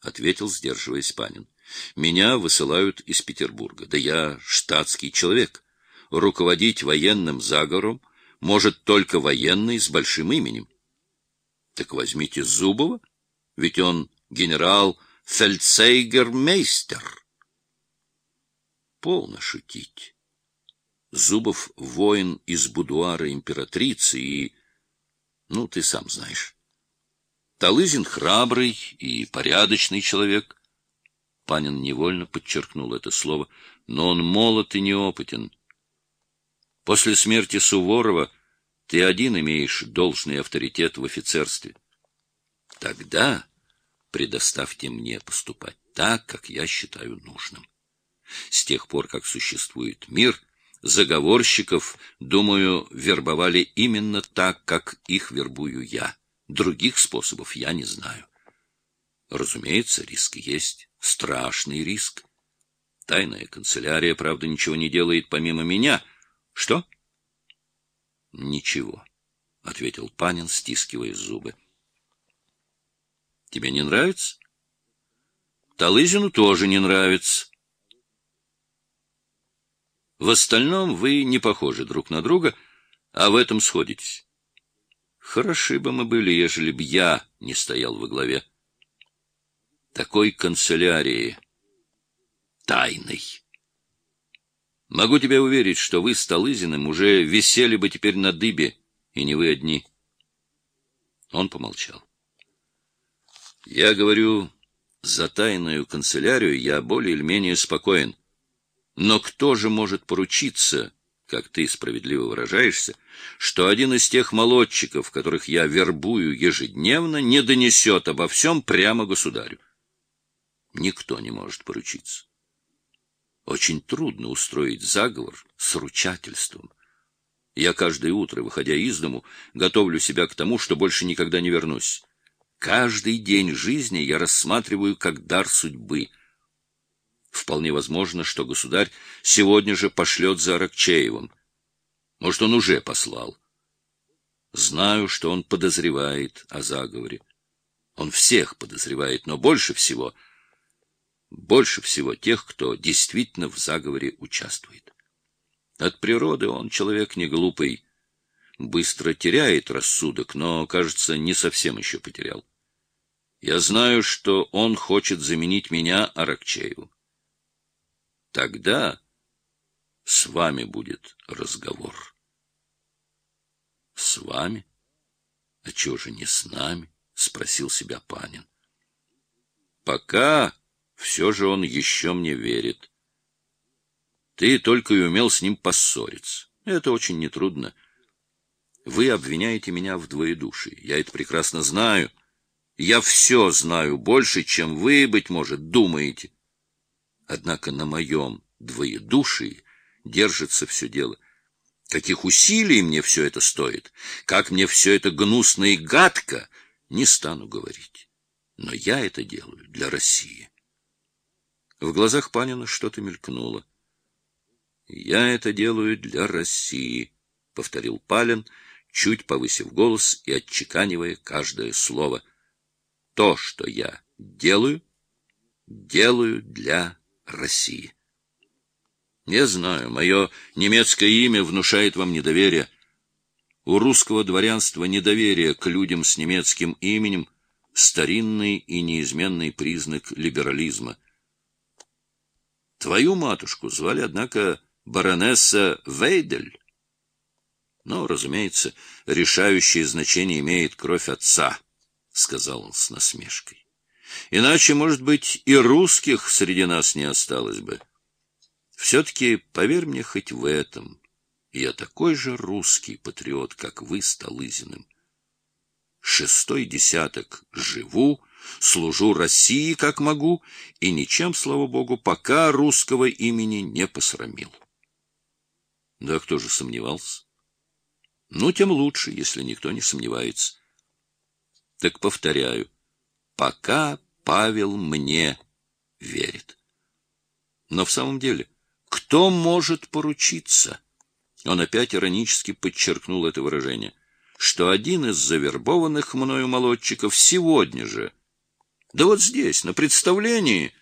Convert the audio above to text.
— ответил, сдерживаясь Панин. — Меня высылают из Петербурга. Да я штатский человек. Руководить военным заговором может только военный с большим именем. Так возьмите Зубова, ведь он генерал фельдсейгермейстер. Полно шутить. Зубов — воин из будуара императрицы и... Ну, ты сам знаешь. Талызин храбрый и порядочный человек. Панин невольно подчеркнул это слово, но он молод и неопытен. После смерти Суворова ты один имеешь должный авторитет в офицерстве. Тогда предоставьте мне поступать так, как я считаю нужным. С тех пор, как существует мир, заговорщиков, думаю, вербовали именно так, как их вербую я. Других способов я не знаю. Разумеется, риск есть, страшный риск. Тайная канцелярия, правда, ничего не делает помимо меня. Что? Ничего, — ответил Панин, стискивая зубы. Тебе не нравится? Талызину тоже не нравится. В остальном вы не похожи друг на друга, а в этом сходитесь. Хороши бы мы были, ежели б я не стоял во главе. Такой канцелярии тайной. Могу тебя уверить, что вы с Талызиным уже висели бы теперь на дыбе, и не вы одни. Он помолчал. Я говорю, за тайную канцелярию я более или менее спокоен. Но кто же может поручиться, как ты справедливо выражаешься, что один из тех молодчиков, которых я вербую ежедневно, не донесет обо всем прямо государю? Никто не может поручиться. Очень трудно устроить заговор с ручательством. Я каждое утро, выходя из дому, готовлю себя к тому, что больше никогда не вернусь. Каждый день жизни я рассматриваю как дар судьбы. Вполне возможно, что государь сегодня же пошлет за Аракчеевым. Может, он уже послал. Знаю, что он подозревает о заговоре. Он всех подозревает, но больше всего, больше всего тех, кто действительно в заговоре участвует. От природы он человек не глупый, быстро теряет рассудок, но, кажется, не совсем еще потерял. Я знаю, что он хочет заменить меня Аракчееву. Тогда с вами будет разговор. С вами? А чего же не с нами? Спросил себя Панин. Пока все же он еще мне верит. Ты только и умел с ним поссориться. Это очень нетрудно. Вы обвиняете меня в двоедушии. Я это прекрасно знаю. Я все знаю больше, чем вы, быть может, думаете. Однако на моем двоедушии держится все дело. Каких усилий мне все это стоит, как мне все это гнусно и гадко, не стану говорить. Но я это делаю для России. В глазах Панина что-то мелькнуло. «Я это делаю для России», — повторил Палин, чуть повысив голос и отчеканивая каждое слово — то, что я делаю, делаю для России. Я знаю, мое немецкое имя внушает вам недоверие. У русского дворянства недоверие к людям с немецким именем — старинный и неизменный признак либерализма. Твою матушку звали, однако, баронесса Вейдель. Но, разумеется, решающее значение имеет кровь отца —— сказал он с насмешкой. — Иначе, может быть, и русских среди нас не осталось бы. Все-таки поверь мне хоть в этом. Я такой же русский патриот, как вы с Талызиным. Шестой десяток живу, служу России, как могу, и ничем, слава богу, пока русского имени не посрамил. Да кто же сомневался? Ну, тем лучше, если никто не сомневается. Так повторяю, пока Павел мне верит. Но в самом деле, кто может поручиться? Он опять иронически подчеркнул это выражение, что один из завербованных мною молодчиков сегодня же Да вот здесь, на представлении,